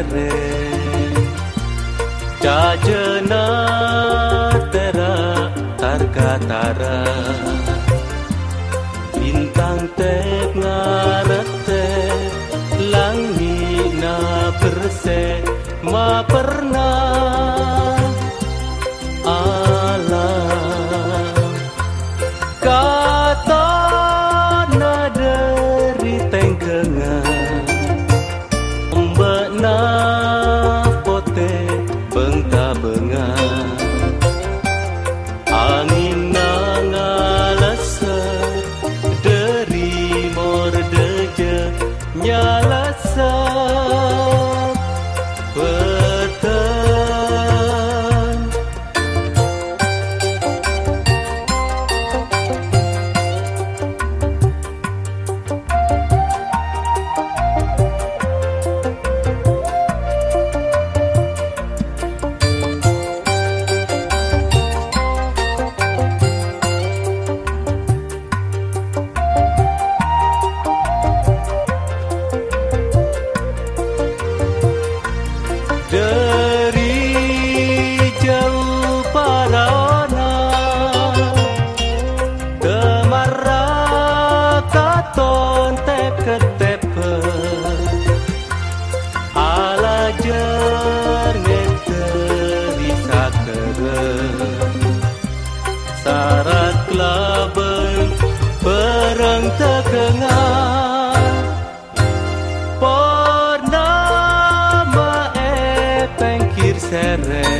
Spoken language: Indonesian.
sere Jajena tera targa tara Bintang tek ngarete Langi na berse Ma pernah jauh parona Demara katon teket tepe Ala jer ngeteri sakere Sarat kelaben perang pengkir sere